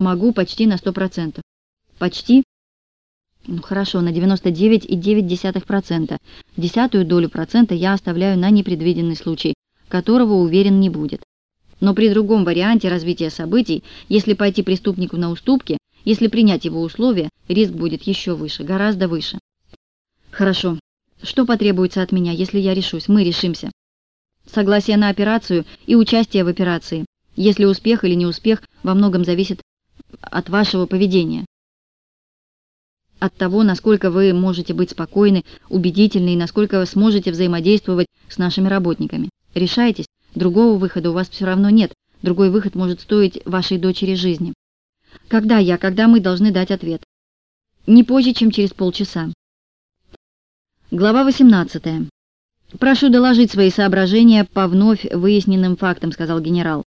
Могу почти на сто процентов. Почти? Ну хорошо, на 99,9%. Десятую долю процента я оставляю на непредвиденный случай, которого, уверен, не будет. Но при другом варианте развития событий, если пойти преступнику на уступки, если принять его условия, риск будет еще выше, гораздо выше. Хорошо. Что потребуется от меня, если я решусь? Мы решимся. Согласие на операцию и участие в операции. Если успех или неуспех во многом зависит от вашего поведения. От того, насколько вы можете быть спокойны, убедительны и насколько вы сможете взаимодействовать с нашими работниками. Решайтесь, другого выхода у вас все равно нет, другой выход может стоить вашей дочери жизни. Когда я, когда мы должны дать ответ? Не позже, чем через полчаса. Глава 18. «Прошу доложить свои соображения по вновь выясненным фактам», — сказал генерал.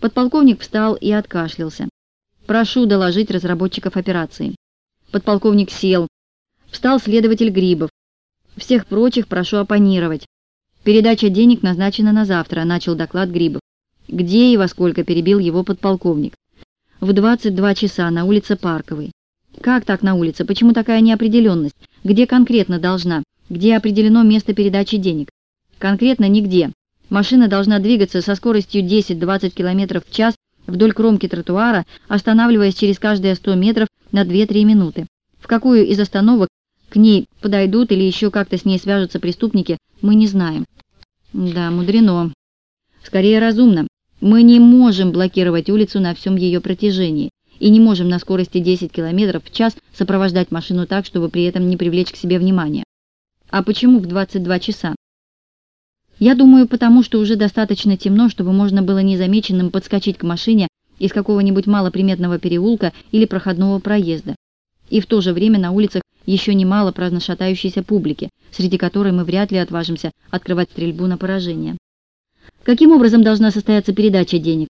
Подполковник встал и откашлялся. «Прошу доложить разработчиков операции». Подполковник сел. Встал следователь Грибов. «Всех прочих прошу оппонировать. Передача денег назначена на завтра», — начал доклад Грибов. «Где и во сколько?» — перебил его подполковник. «В 22 часа на улице Парковой». «Как так на улице? Почему такая неопределенность? Где конкретно должна? Где определено место передачи денег? Конкретно нигде. Машина должна двигаться со скоростью 10-20 км в час вдоль кромки тротуара, останавливаясь через каждые 100 метров на 2-3 минуты. В какую из остановок к ней подойдут или еще как-то с ней свяжутся преступники, мы не знаем. Да, мудрено. Скорее разумно. Мы не можем блокировать улицу на всем ее протяжении и не можем на скорости 10 км в час сопровождать машину так, чтобы при этом не привлечь к себе внимания. А почему в 22 часа? Я думаю, потому что уже достаточно темно, чтобы можно было незамеченным подскочить к машине из какого-нибудь малоприметного переулка или проходного проезда. И в то же время на улицах еще немало праздно шатающейся публики, среди которой мы вряд ли отважимся открывать стрельбу на поражение. Каким образом должна состояться передача денег?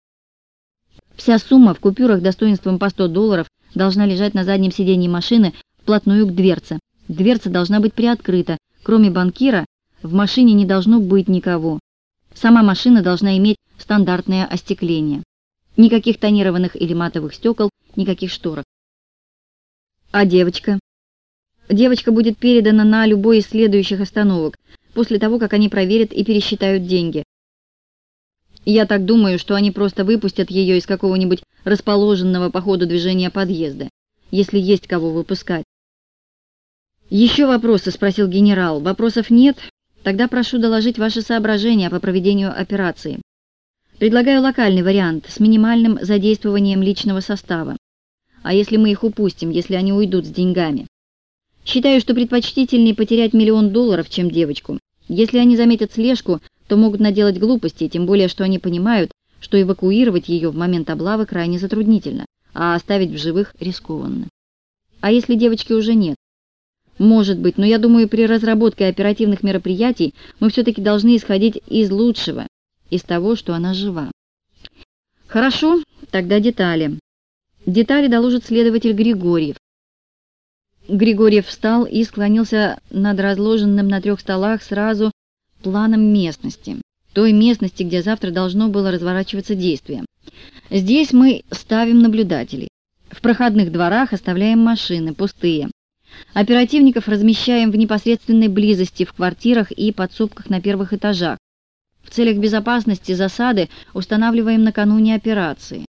Вся сумма в купюрах достоинством по 100 долларов должна лежать на заднем сиденье машины вплотную к дверце. Дверца должна быть приоткрыта. Кроме банкира, в машине не должно быть никого. Сама машина должна иметь стандартное остекление. Никаких тонированных или матовых стекол, никаких шторок. А девочка? Девочка будет передана на любой из следующих остановок, после того, как они проверят и пересчитают деньги. Я так думаю, что они просто выпустят ее из какого-нибудь расположенного по ходу движения подъезда, если есть кого выпускать. «Еще вопросы?» — спросил генерал. «Вопросов нет? Тогда прошу доложить ваши соображения по проведению операции. Предлагаю локальный вариант с минимальным задействованием личного состава. А если мы их упустим, если они уйдут с деньгами? Считаю, что предпочтительнее потерять миллион долларов, чем девочку. Если они заметят слежку, то могут наделать глупости, тем более, что они понимают, что эвакуировать ее в момент облавы крайне затруднительно, а оставить в живых рискованно. А если девочки уже нет? Может быть, но я думаю, при разработке оперативных мероприятий мы все-таки должны исходить из лучшего, из того, что она жива. Хорошо, тогда детали. Детали доложит следователь Григорьев. Григорьев встал и склонился над разложенным на трех столах сразу планом местности, той местности, где завтра должно было разворачиваться действие. Здесь мы ставим наблюдателей. В проходных дворах оставляем машины, пустые. Оперативников размещаем в непосредственной близости в квартирах и подсобках на первых этажах. В целях безопасности засады устанавливаем накануне операции.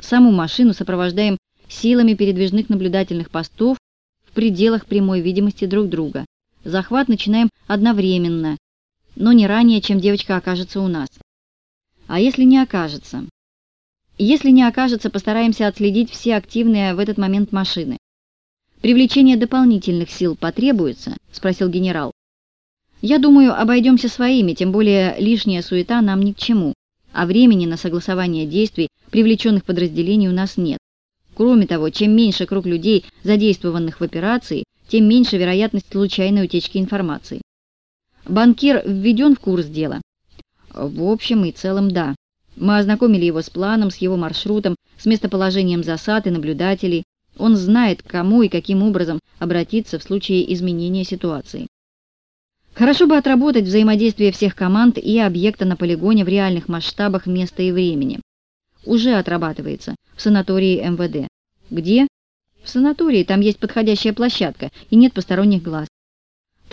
Саму машину сопровождаем силами передвижных наблюдательных постов в пределах прямой видимости друг друга. Захват начинаем одновременно, но не ранее, чем девочка окажется у нас. А если не окажется? Если не окажется, постараемся отследить все активные в этот момент машины. «Привлечение дополнительных сил потребуется?» — спросил генерал. «Я думаю, обойдемся своими, тем более лишняя суета нам ни к чему, а времени на согласование действий привлеченных подразделений у нас нет. Кроме того, чем меньше круг людей, задействованных в операции, тем меньше вероятность случайной утечки информации. Банкир введен в курс дела? В общем и целом, да. Мы ознакомили его с планом, с его маршрутом, с местоположением засад и наблюдателей. Он знает, к кому и каким образом обратиться в случае изменения ситуации. Хорошо бы отработать взаимодействие всех команд и объекта на полигоне в реальных масштабах места и времени. уже отрабатывается в санатории МВД. Где? В санатории, там есть подходящая площадка и нет посторонних глаз.